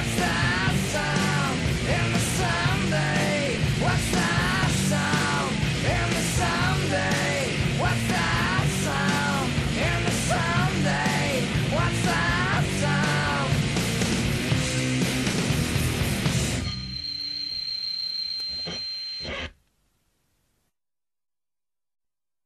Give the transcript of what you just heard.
what's that?